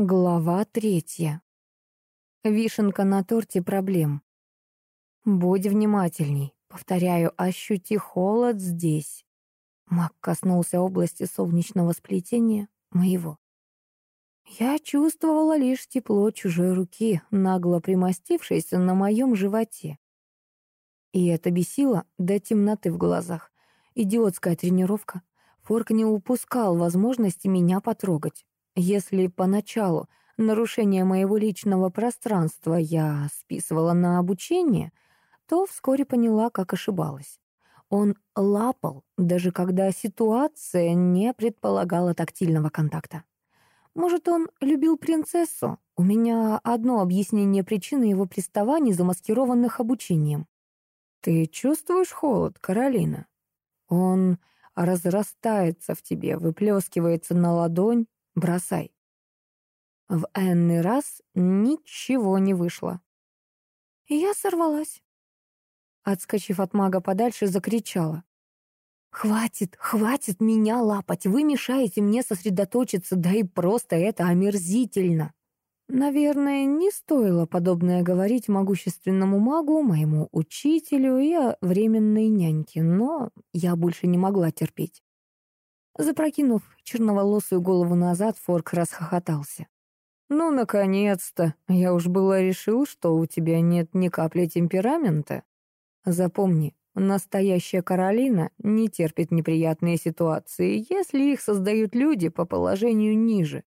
Глава третья. Вишенка на торте проблем. Будь внимательней. Повторяю, ощути холод здесь. Мак коснулся области солнечного сплетения моего. Я чувствовала лишь тепло чужой руки, нагло примостившейся на моем животе. И это бесило до темноты в глазах. Идиотская тренировка. Форк не упускал возможности меня потрогать. Если поначалу нарушение моего личного пространства я списывала на обучение, то вскоре поняла, как ошибалась. Он лапал, даже когда ситуация не предполагала тактильного контакта. Может, он любил принцессу? У меня одно объяснение причины его приставаний, замаскированных обучением. «Ты чувствуешь холод, Каролина? Он разрастается в тебе, выплескивается на ладонь, Бросай. В энный раз ничего не вышло. Я сорвалась. Отскочив от мага подальше, закричала. «Хватит, хватит меня лапать! Вы мешаете мне сосредоточиться, да и просто это омерзительно!» Наверное, не стоило подобное говорить могущественному магу, моему учителю и временной няньке, но я больше не могла терпеть. Запрокинув черноволосую голову назад, Форк расхохотался. «Ну, наконец-то! Я уж было решил, что у тебя нет ни капли темперамента. Запомни, настоящая Каролина не терпит неприятные ситуации, если их создают люди по положению ниже.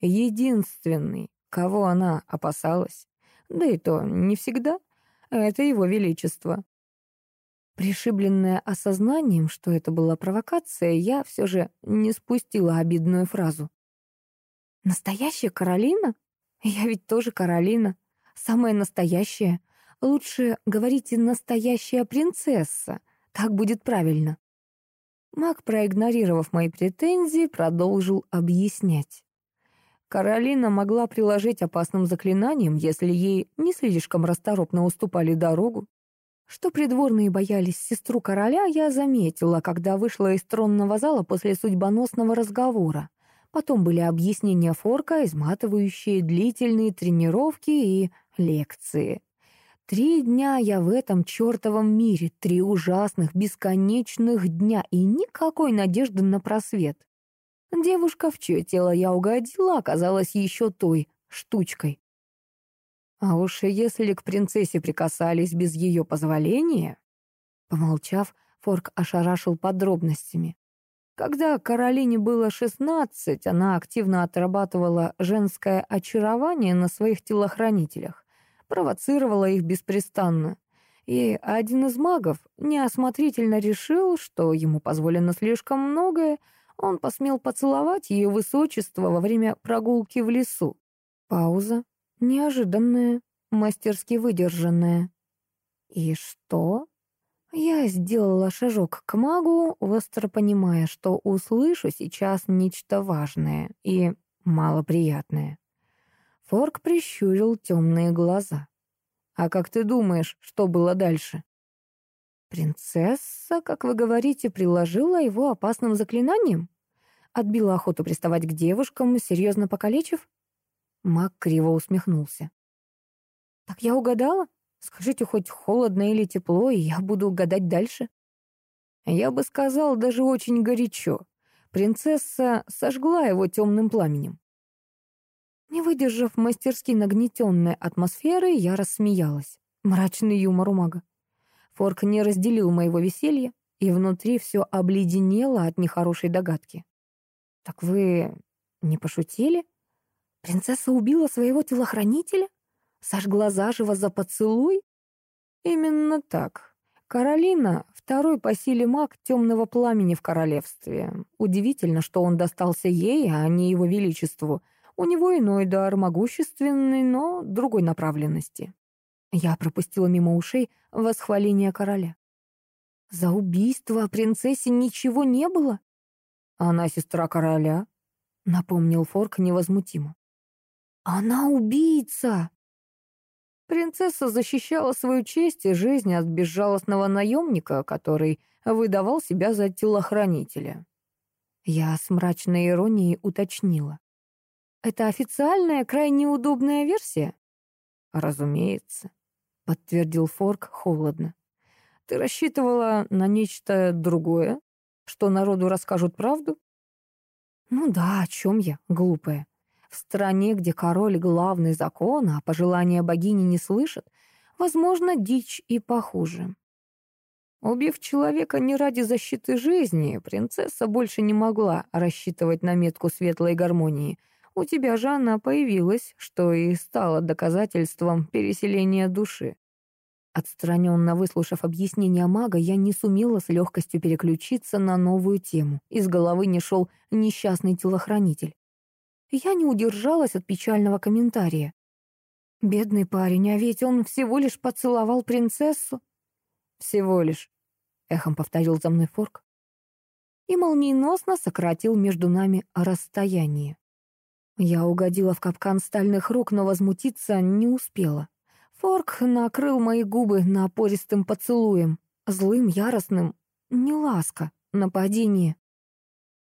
Единственный, кого она опасалась, да и то не всегда, это его величество. Пришибленная осознанием, что это была провокация, я все же не спустила обидную фразу. «Настоящая Каролина? Я ведь тоже Каролина. Самая настоящая. Лучше говорите «настоящая принцесса». Так будет правильно». Маг, проигнорировав мои претензии, продолжил объяснять. Каролина могла приложить опасным заклинанием, если ей не слишком расторопно уступали дорогу. Что придворные боялись сестру короля, я заметила, когда вышла из тронного зала после судьбоносного разговора. Потом были объяснения Форка, изматывающие длительные тренировки и лекции. Три дня я в этом чертовом мире, три ужасных, бесконечных дня и никакой надежды на просвет. Девушка, в чье тело я угодила, оказалась еще той штучкой, а уж если к принцессе прикасались без ее позволения... Помолчав, Форк ошарашил подробностями. Когда Каролине было шестнадцать, она активно отрабатывала женское очарование на своих телохранителях, провоцировала их беспрестанно. И один из магов неосмотрительно решил, что ему позволено слишком многое, он посмел поцеловать ее высочество во время прогулки в лесу. Пауза. Неожиданное, мастерски выдержанное. И что? Я сделала шажок к магу, остро понимая, что услышу сейчас нечто важное и малоприятное. Форк прищурил темные глаза. «А как ты думаешь, что было дальше?» «Принцесса, как вы говорите, приложила его опасным заклинанием? Отбила охоту приставать к девушкам, серьезно покалечив?» Мак криво усмехнулся. «Так я угадала? Скажите хоть холодно или тепло, и я буду угадать дальше». Я бы сказал, даже очень горячо. Принцесса сожгла его темным пламенем. Не выдержав мастерски нагнетенной атмосферы, я рассмеялась. Мрачный юмор у мага. Форк не разделил моего веселья, и внутри все обледенело от нехорошей догадки. «Так вы не пошутили?» Принцесса убила своего телохранителя? Сожгла заживо за поцелуй? Именно так. Каролина — второй по силе маг темного пламени в королевстве. Удивительно, что он достался ей, а не его величеству. У него иной дар, могущественный, но другой направленности. Я пропустила мимо ушей восхваление короля. За убийство принцессе ничего не было? Она сестра короля, напомнил Форк невозмутимо. Она убийца!» Принцесса защищала свою честь и жизнь от безжалостного наемника, который выдавал себя за телохранителя. Я с мрачной иронией уточнила. это официальная, крайне удобная версия? Разумеется, подтвердил Форк холодно. Ты рассчитывала на нечто другое? Что народу расскажут правду? Ну да, о чем я, глупая. В стране, где король — главный закон, а пожелания богини не слышат, возможно, дичь и похуже. Убив человека не ради защиты жизни, принцесса больше не могла рассчитывать на метку светлой гармонии. У тебя же она появилась, что и стало доказательством переселения души. Отстраненно выслушав объяснение мага, я не сумела с легкостью переключиться на новую тему. Из головы не шел несчастный телохранитель. Я не удержалась от печального комментария. Бедный парень, а ведь он всего лишь поцеловал принцессу. «Всего лишь», — эхом повторил за мной Форк. И молниеносно сократил между нами расстояние. Я угодила в капкан стальных рук, но возмутиться не успела. Форк накрыл мои губы напористым поцелуем, злым, яростным, не ласка, нападение.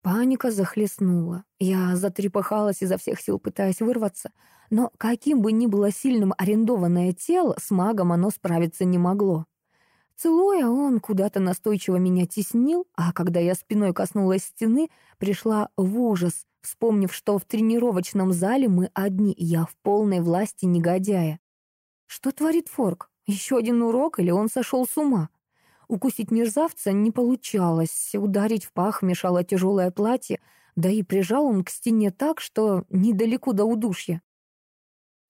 Паника захлестнула. Я затрепыхалась изо всех сил, пытаясь вырваться, но каким бы ни было сильным арендованное тело, с магом оно справиться не могло. Целуя, он куда-то настойчиво меня теснил, а когда я спиной коснулась стены, пришла в ужас, вспомнив, что в тренировочном зале мы одни, и я в полной власти негодяя. Что творит Форк? Еще один урок или он сошел с ума? Укусить мерзавца не получалось, ударить в пах мешало тяжелое платье, да и прижал он к стене так, что недалеко до удушья.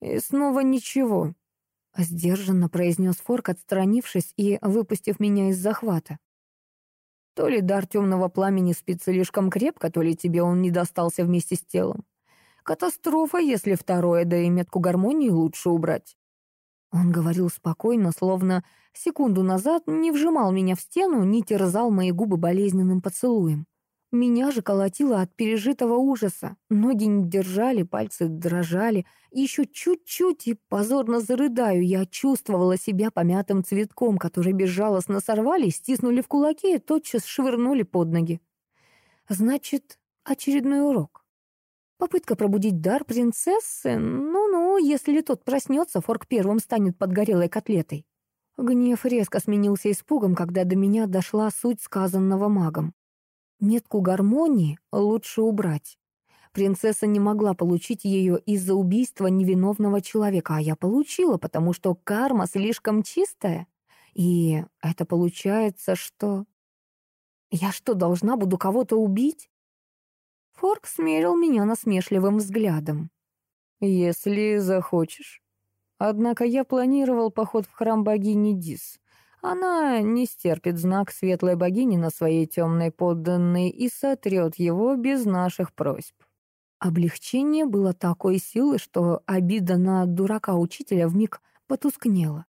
«И снова ничего», — сдержанно произнес Форк, отстранившись и выпустив меня из захвата. «То ли дар темного пламени спит слишком крепко, то ли тебе он не достался вместе с телом. Катастрофа, если второе, да и метку гармонии лучше убрать. Он говорил спокойно, словно секунду назад не вжимал меня в стену, не терзал мои губы болезненным поцелуем. Меня же колотило от пережитого ужаса. Ноги не держали, пальцы дрожали. Еще чуть-чуть и позорно зарыдаю. Я чувствовала себя помятым цветком, который безжалостно сорвали, стиснули в кулаки и тотчас швырнули под ноги. Значит, очередной урок. Попытка пробудить дар принцессы? Ну-ну, если тот проснется, Форк первым станет подгорелой котлетой. Гнев резко сменился испугом, когда до меня дошла суть сказанного магом. Метку гармонии лучше убрать. Принцесса не могла получить ее из-за убийства невиновного человека, а я получила, потому что карма слишком чистая. И это получается, что... Я что, должна буду кого-то убить? Форк смерил меня насмешливым взглядом. «Если захочешь. Однако я планировал поход в храм богини Дис. Она не стерпит знак светлой богини на своей темной подданной и сотрет его без наших просьб». Облегчение было такой силы, что обида на дурака-учителя вмиг потускнела.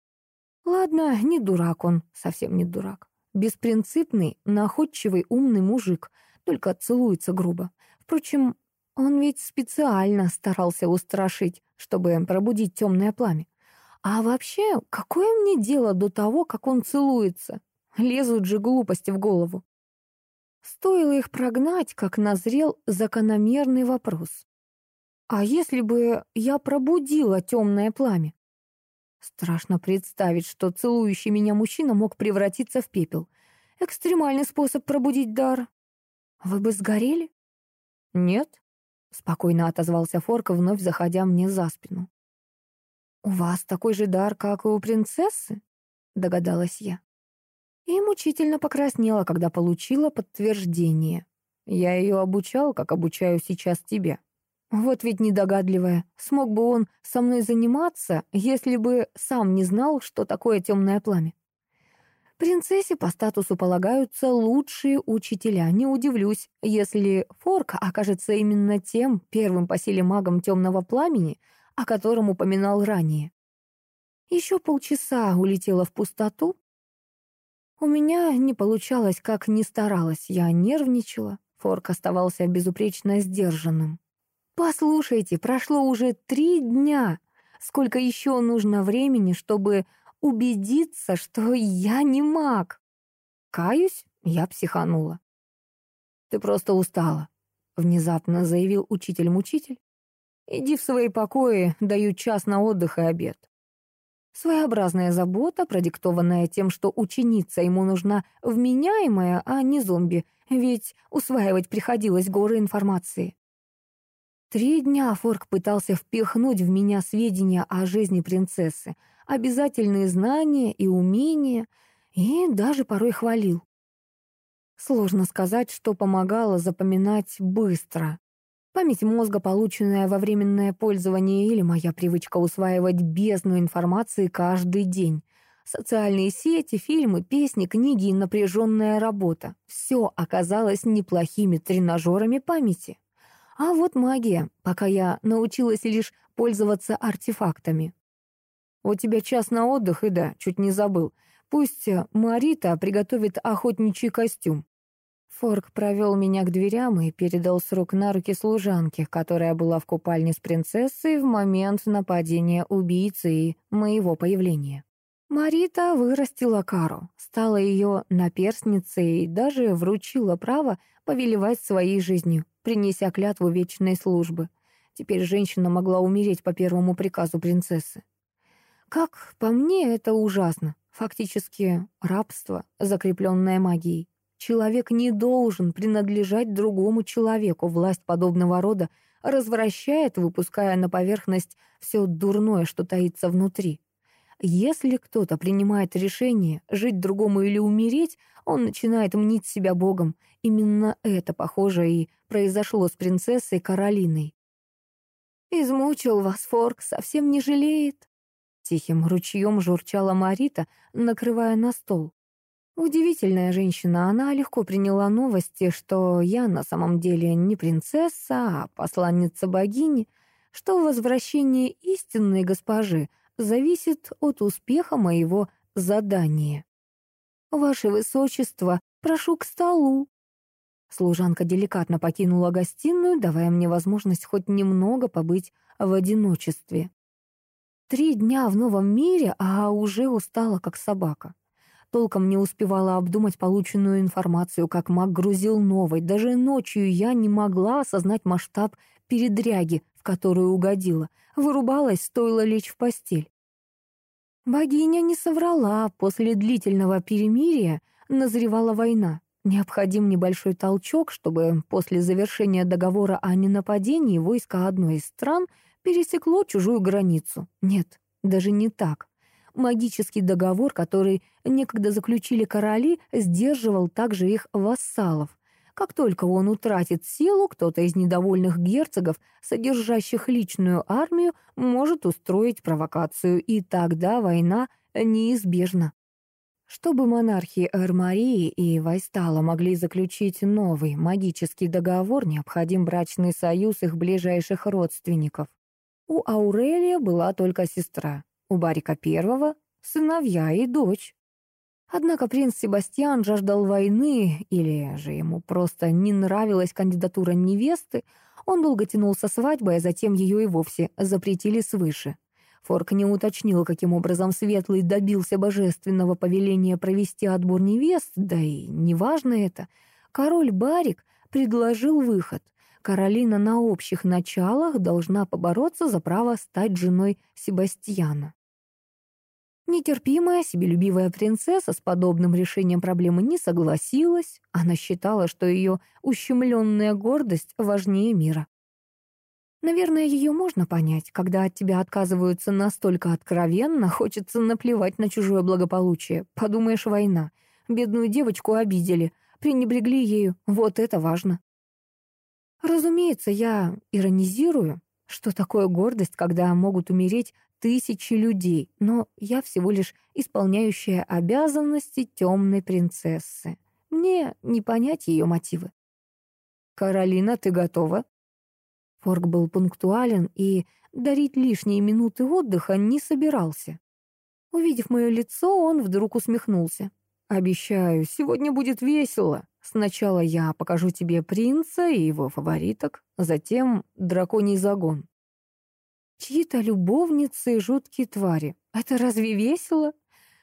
Ладно, не дурак он, совсем не дурак. Беспринципный, находчивый, умный мужик, только целуется грубо. Впрочем, он ведь специально старался устрашить, чтобы пробудить темное пламя. А вообще, какое мне дело до того, как он целуется? Лезут же глупости в голову. Стоило их прогнать, как назрел закономерный вопрос. А если бы я пробудила темное пламя? Страшно представить, что целующий меня мужчина мог превратиться в пепел. Экстремальный способ пробудить дар. Вы бы сгорели? «Нет», — спокойно отозвался Форка, вновь заходя мне за спину. «У вас такой же дар, как и у принцессы?» — догадалась я. И мучительно покраснела, когда получила подтверждение. Я ее обучал, как обучаю сейчас тебя. Вот ведь недогадливая. Смог бы он со мной заниматься, если бы сам не знал, что такое темное пламя. Принцессе по статусу полагаются лучшие учителя. Не удивлюсь, если Форк окажется именно тем первым по силе магом темного пламени, о котором упоминал ранее. Еще полчаса улетела в пустоту. У меня не получалось, как ни старалась. Я нервничала. Форк оставался безупречно сдержанным. «Послушайте, прошло уже три дня. Сколько еще нужно времени, чтобы убедиться, что я не маг. Каюсь, я психанула. «Ты просто устала», — внезапно заявил учитель-мучитель. Иди в свои покои, даю час на отдых и обед. Своеобразная забота, продиктованная тем, что ученица ему нужна вменяемая, а не зомби, ведь усваивать приходилось горы информации. Три дня Форк пытался впихнуть в меня сведения о жизни принцессы, обязательные знания и умения, и даже порой хвалил. Сложно сказать, что помогало запоминать быстро. Память мозга, полученная во временное пользование, или моя привычка усваивать бездну информации каждый день. Социальные сети, фильмы, песни, книги и напряженная работа. Все оказалось неплохими тренажерами памяти. А вот магия, пока я научилась лишь пользоваться артефактами. «У тебя час на отдых, и да, чуть не забыл. Пусть Марита приготовит охотничий костюм. Форк провел меня к дверям и передал с рук на руки служанке, которая была в купальне с принцессой в момент нападения убийцы и моего появления. Марита вырастила Кару, стала ее наперсницей и даже вручила право повелевать своей жизнью, принеся клятву вечной службы. Теперь женщина могла умереть по первому приказу принцессы. Как по мне, это ужасно. Фактически рабство, закрепленное магией. Человек не должен принадлежать другому человеку. Власть подобного рода развращает, выпуская на поверхность все дурное, что таится внутри. Если кто-то принимает решение жить другому или умереть, он начинает мнить себя богом. Именно это, похоже, и произошло с принцессой Каролиной. «Измучил вас, Форк, совсем не жалеет?» Тихим ручьем журчала Марита, накрывая на стол. Удивительная женщина, она легко приняла новости, что я на самом деле не принцесса, а посланница богини, что возвращение истинной госпожи зависит от успеха моего задания. «Ваше Высочество, прошу к столу». Служанка деликатно покинула гостиную, давая мне возможность хоть немного побыть в одиночестве. Три дня в новом мире, а уже устала, как собака. Толком не успевала обдумать полученную информацию, как маг грузил новой. Даже ночью я не могла осознать масштаб передряги, в которую угодила. Вырубалась, стоило лечь в постель. Богиня не соврала. После длительного перемирия назревала война. Необходим небольшой толчок, чтобы после завершения договора о ненападении войско одной из стран пересекло чужую границу. Нет, даже не так. Магический договор, который некогда заключили короли, сдерживал также их вассалов. Как только он утратит силу, кто-то из недовольных герцогов, содержащих личную армию, может устроить провокацию, и тогда война неизбежна. Чтобы монархи Эрмарии и Вайстала могли заключить новый магический договор, необходим брачный союз их ближайших родственников. У Аурелия была только сестра, у Барика Первого — сыновья и дочь. Однако принц Себастьян жаждал войны, или же ему просто не нравилась кандидатура невесты, он долго тянул со свадьбой, а затем ее и вовсе запретили свыше. Форк не уточнил, каким образом Светлый добился божественного повеления провести отбор невест, да и неважно это. Король Барик предложил выход. Каролина на общих началах должна побороться за право стать женой Себастьяна. Нетерпимая, себелюбивая принцесса с подобным решением проблемы не согласилась. Она считала, что ее ущемленная гордость важнее мира. Наверное, ее можно понять. Когда от тебя отказываются настолько откровенно, хочется наплевать на чужое благополучие. Подумаешь, война. Бедную девочку обидели, пренебрегли ею. Вот это важно. Разумеется, я иронизирую. Что такое гордость, когда могут умереть тысячи людей, но я всего лишь исполняющая обязанности темной принцессы. Мне не понять ее мотивы. «Каролина, ты готова?» Форк был пунктуален и дарить лишние минуты отдыха не собирался. Увидев мое лицо, он вдруг усмехнулся. «Обещаю, сегодня будет весело. Сначала я покажу тебе принца и его фавориток, затем драконий загон. Чьи-то любовницы и жуткие твари. Это разве весело?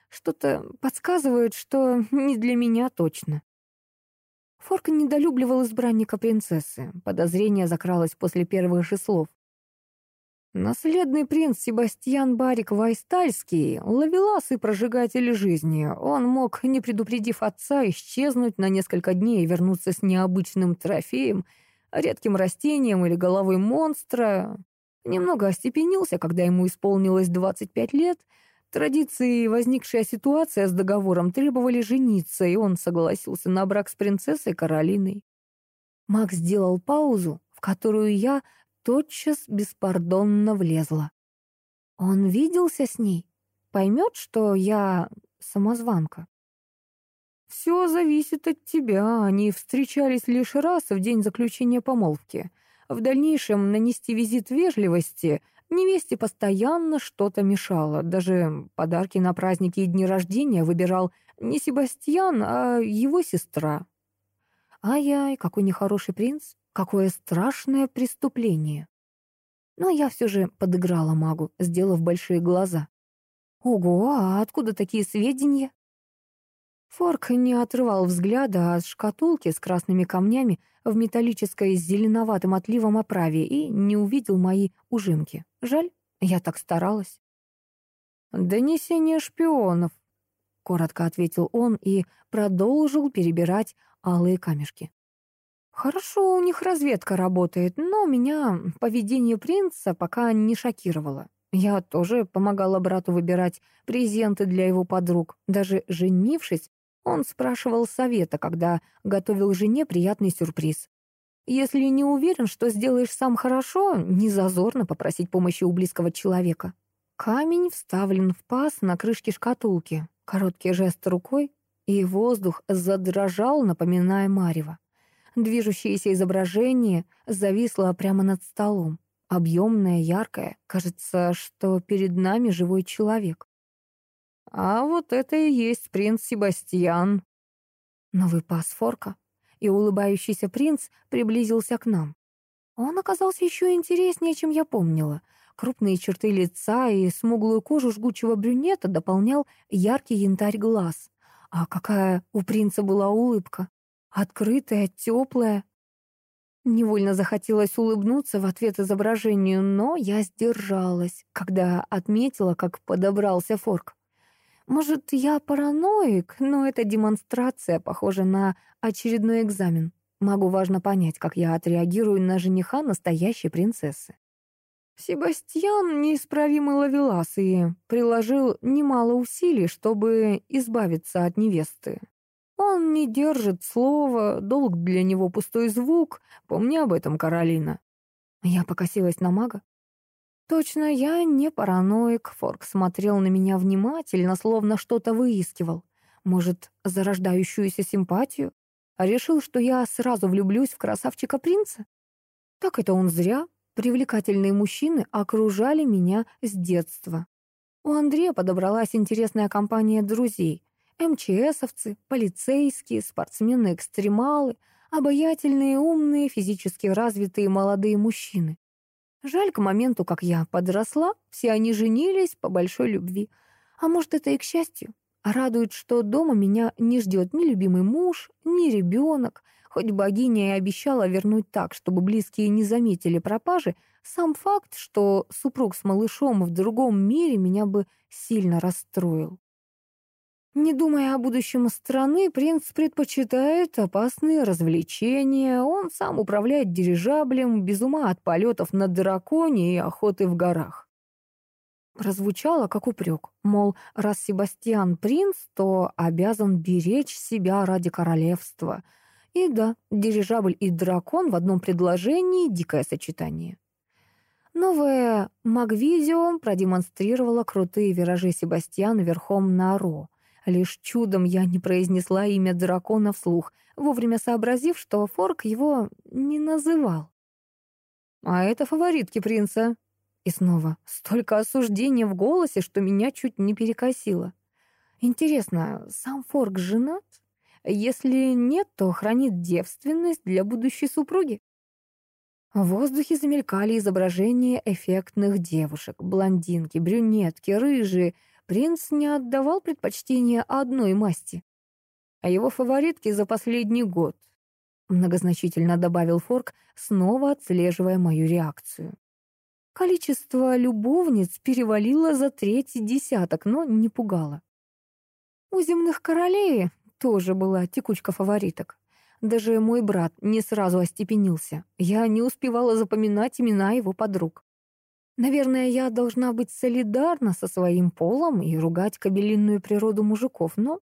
Что-то подсказывает, что не для меня точно. Форк недолюбливал избранника принцессы. Подозрение закралось после первых же слов. Наследный принц Себастьян Барик Вайстальский, ловелас и прожигатель жизни, он мог, не предупредив отца, исчезнуть на несколько дней и вернуться с необычным трофеем, редким растением или головой монстра. Немного остепенился, когда ему исполнилось 25 лет. Традиции и возникшая ситуация с договором требовали жениться, и он согласился на брак с принцессой Каролиной. Макс сделал паузу, в которую я тотчас беспардонно влезла. Он виделся с ней? Поймет, что я самозванка? Все зависит от тебя. Они встречались лишь раз в день заключения помолвки. В дальнейшем нанести визит вежливости невесте постоянно что-то мешало. Даже подарки на праздники и дни рождения выбирал не Себастьян, а его сестра. Ай-яй, какой нехороший принц. Какое страшное преступление. Но я все же подыграла магу, сделав большие глаза. Ого, а откуда такие сведения? Форк не отрывал взгляда от шкатулки с красными камнями в металлической с зеленоватым отливом оправе и не увидел мои ужимки. Жаль, я так старалась. «Донесение шпионов», — коротко ответил он и продолжил перебирать алые камешки. Хорошо у них разведка работает, но меня поведение принца пока не шокировало. Я тоже помогала брату выбирать презенты для его подруг. Даже женившись, он спрашивал совета, когда готовил жене приятный сюрприз. Если не уверен, что сделаешь сам хорошо, не зазорно попросить помощи у близкого человека. Камень вставлен в паз на крышке шкатулки. Короткий жест рукой, и воздух задрожал, напоминая марево. Движущееся изображение зависло прямо над столом. Объемное, яркое. Кажется, что перед нами живой человек. А вот это и есть принц Себастьян. Новый пас форка. И улыбающийся принц приблизился к нам. Он оказался еще интереснее, чем я помнила. Крупные черты лица и смуглую кожу жгучего брюнета дополнял яркий янтарь глаз. А какая у принца была улыбка. Открытая, теплая. Невольно захотелось улыбнуться в ответ изображению, но я сдержалась, когда отметила, как подобрался форк. Может, я параноик, но эта демонстрация похожа на очередной экзамен. Могу важно понять, как я отреагирую на жениха настоящей принцессы. Себастьян неисправимый ловелас и приложил немало усилий, чтобы избавиться от невесты. Он не держит слова, долг для него пустой звук. Помни об этом, Каролина. Я покосилась на мага. Точно, я не параноик. Форк смотрел на меня внимательно, словно что-то выискивал. Может, зарождающуюся симпатию? А решил, что я сразу влюблюсь в красавчика-принца? Так это он зря. Привлекательные мужчины окружали меня с детства. У Андрея подобралась интересная компания друзей. МЧСовцы, полицейские, спортсмены-экстремалы, обаятельные, умные, физически развитые молодые мужчины. Жаль, к моменту, как я подросла, все они женились по большой любви. А может, это и к счастью. Радует, что дома меня не ждет ни любимый муж, ни ребенок. Хоть богиня и обещала вернуть так, чтобы близкие не заметили пропажи, сам факт, что супруг с малышом в другом мире меня бы сильно расстроил. Не думая о будущем страны, принц предпочитает опасные развлечения. Он сам управляет дирижаблем, без ума от полетов на драконе и охоты в горах. Прозвучало как упрек, мол, раз Себастьян принц, то обязан беречь себя ради королевства. И да, дирижабль и дракон в одном предложении — дикое сочетание. Новое Магвизио продемонстрировало крутые виражи Себастьяна верхом на Ро — Лишь чудом я не произнесла имя дракона вслух, вовремя сообразив, что Форк его не называл. «А это фаворитки принца». И снова столько осуждения в голосе, что меня чуть не перекосило. Интересно, сам Форк женат? Если нет, то хранит девственность для будущей супруги. В воздухе замелькали изображения эффектных девушек, блондинки, брюнетки, рыжие, принц не отдавал предпочтение одной масти. А его фаворитки за последний год, многозначительно добавил Форк, снова отслеживая мою реакцию. Количество любовниц перевалило за третий десяток, но не пугало. У земных королей тоже была текучка фавориток. Даже мой брат не сразу остепенился. Я не успевала запоминать имена его подруг. Наверное, я должна быть солидарна со своим полом и ругать кабелинную природу мужиков, но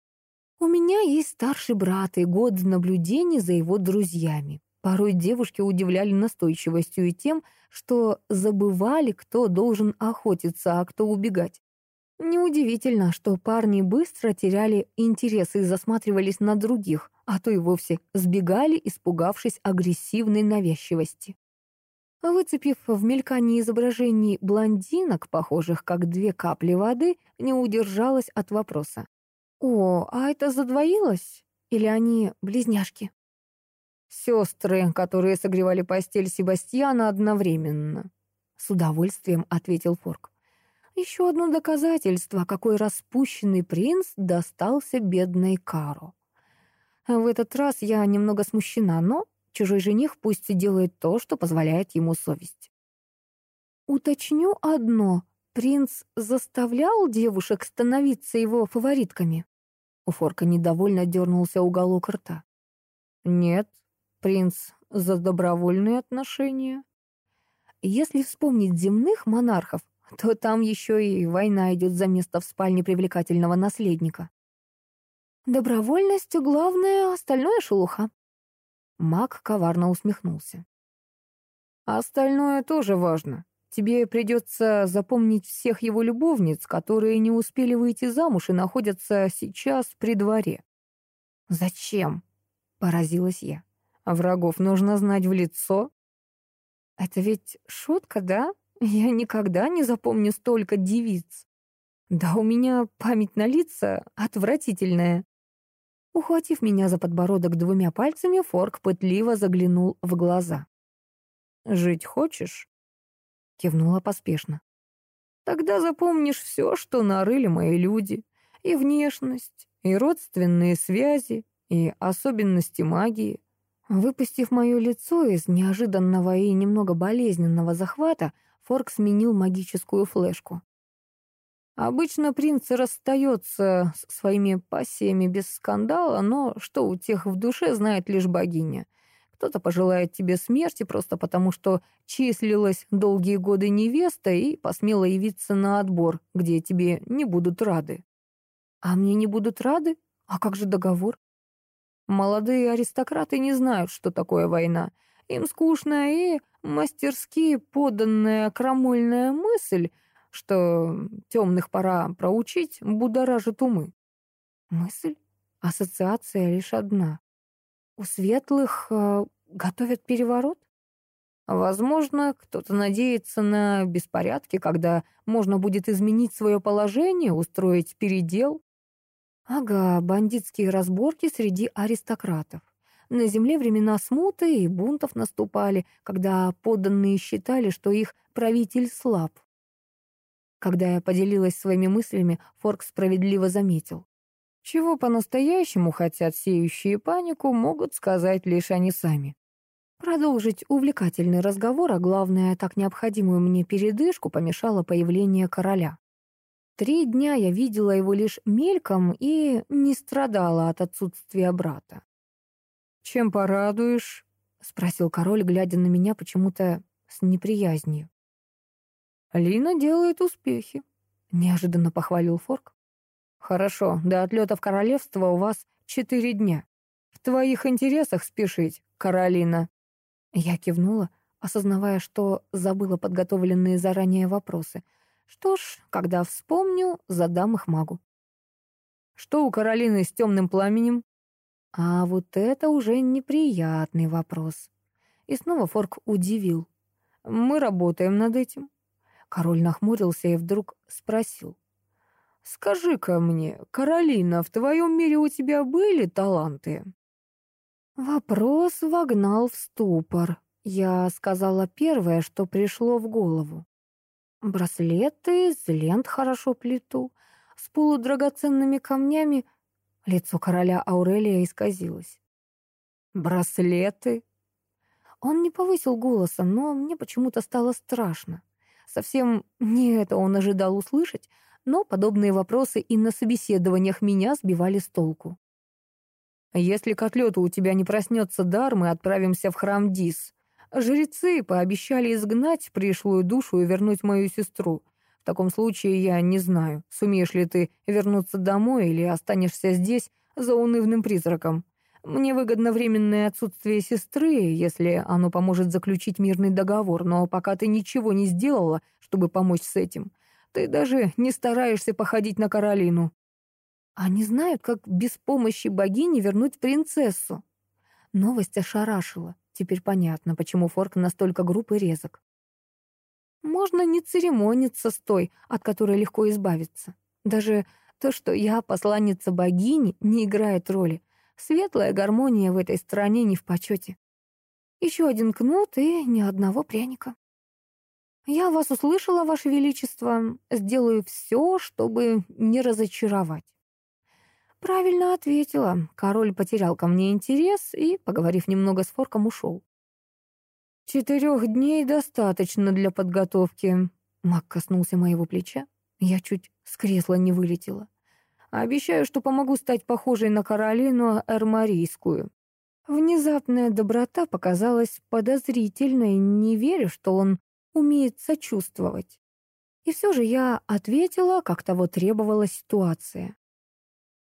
у меня есть старший брат и год наблюдений за его друзьями. Порой девушки удивляли настойчивостью и тем, что забывали, кто должен охотиться, а кто убегать. Неудивительно, что парни быстро теряли интерес и засматривались на других, а то и вовсе сбегали, испугавшись агрессивной навязчивости. Выцепив в мелькании изображений блондинок, похожих как две капли воды, не удержалась от вопроса. «О, а это задвоилось? Или они близняшки?» «Сестры, которые согревали постель Себастьяна одновременно», — с удовольствием ответил Форк. «Еще одно доказательство, какой распущенный принц достался бедной Кару. В этот раз я немного смущена, но чужой жених пусть делает то, что позволяет ему совесть». «Уточню одно. Принц заставлял девушек становиться его фаворитками?» У Форка недовольно дернулся уголок рта. «Нет, принц за добровольные отношения. Если вспомнить земных монархов, то там еще и война идет за место в спальне привлекательного наследника. Добровольность — главное, остальное — шелуха. Маг коварно усмехнулся. Остальное тоже важно. Тебе придется запомнить всех его любовниц, которые не успели выйти замуж и находятся сейчас при дворе. «Зачем?» — поразилась я. А врагов нужно знать в лицо. Это ведь шутка, да? Я никогда не запомню столько девиц. Да у меня память на лица отвратительная. Ухватив меня за подбородок двумя пальцами, Форк пытливо заглянул в глаза. «Жить хочешь?» Кивнула поспешно. «Тогда запомнишь все, что нарыли мои люди. И внешность, и родственные связи, и особенности магии. Выпустив мое лицо из неожиданного и немного болезненного захвата, Форк сменил магическую флешку. Обычно принц расстается с своими пассиями без скандала, но что у тех в душе знает лишь богиня. Кто-то пожелает тебе смерти просто потому, что числилась долгие годы невеста и посмела явиться на отбор, где тебе не будут рады. А мне не будут рады? А как же договор? Молодые аристократы не знают, что такое война. Им скучная и мастерски поданная крамольная мысль, что темных пора проучить, будоражит умы. Мысль? Ассоциация лишь одна. У светлых э, готовят переворот? Возможно, кто-то надеется на беспорядки, когда можно будет изменить свое положение, устроить передел. Ага, бандитские разборки среди аристократов. На земле времена смуты и бунтов наступали, когда подданные считали, что их правитель слаб. Когда я поделилась своими мыслями, Форк справедливо заметил. Чего по-настоящему хотят сеющие панику, могут сказать лишь они сами. Продолжить увлекательный разговор, а главное, так необходимую мне передышку, помешало появление короля. Три дня я видела его лишь мельком и не страдала от отсутствия брата. «Чем порадуешь?» — спросил король, глядя на меня почему-то с неприязнью. «Лина делает успехи», — неожиданно похвалил Форк. «Хорошо, до отлета в королевство у вас четыре дня. В твоих интересах спешить, Каролина». Я кивнула, осознавая, что забыла подготовленные заранее вопросы — что ж, когда вспомню, задам их магу. Что у Каролины с темным пламенем? А вот это уже неприятный вопрос. И снова Форк удивил. Мы работаем над этим. Король нахмурился и вдруг спросил. «Скажи-ка мне, Каролина, в твоем мире у тебя были таланты?» Вопрос вогнал в ступор. Я сказала первое, что пришло в голову. Браслеты из лент хорошо плету, с полудрагоценными камнями. Лицо короля Аурелия исказилось. Браслеты? Он не повысил голоса, но мне почему-то стало страшно. Совсем не это он ожидал услышать, но подобные вопросы и на собеседованиях меня сбивали с толку. «Если к отлету у тебя не проснется дар, мы отправимся в храм Дис. Жрецы пообещали изгнать пришлую душу и вернуть мою сестру. В таком случае я не знаю, сумеешь ли ты вернуться домой или останешься здесь за унывным призраком. Мне выгодно временное отсутствие сестры, если оно поможет заключить мирный договор, но пока ты ничего не сделала, чтобы помочь с этим, ты даже не стараешься походить на Каролину. Они знают, как без помощи богини вернуть принцессу. Новость ошарашила. Теперь понятно, почему Форк настолько груб и резок. Можно не церемониться с той, от которой легко избавиться. Даже то, что я посланница богини, не играет роли. Светлая гармония в этой стране не в почете. Еще один кнут и ни одного пряника. Я вас услышала, Ваше Величество. Сделаю все, чтобы не разочаровать. Правильно ответила. Король потерял ко мне интерес и, поговорив немного с Форком, ушел. «Четырех дней достаточно для подготовки», — Мак коснулся моего плеча. Я чуть с кресла не вылетела. Обещаю, что помогу стать похожей на Каролину Эрмарийскую. Внезапная доброта показалась подозрительной, не верю, что он умеет сочувствовать. И все же я ответила, как того требовала ситуация.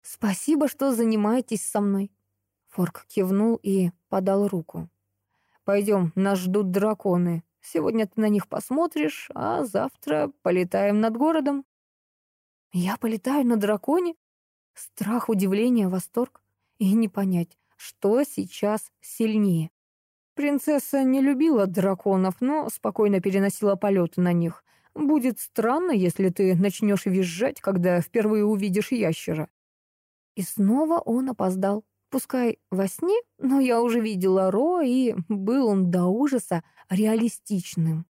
«Спасибо, что занимаетесь со мной». Форк кивнул и подал руку. «Пойдем, нас ждут драконы. Сегодня ты на них посмотришь, а завтра полетаем над городом». Я полетаю на драконе? Страх, удивление, восторг. И не понять, что сейчас сильнее. Принцесса не любила драконов, но спокойно переносила полеты на них. Будет странно, если ты начнешь визжать, когда впервые увидишь ящера. И снова он опоздал. Пускай во сне, но я уже видела Ро, и был он до ужаса реалистичным.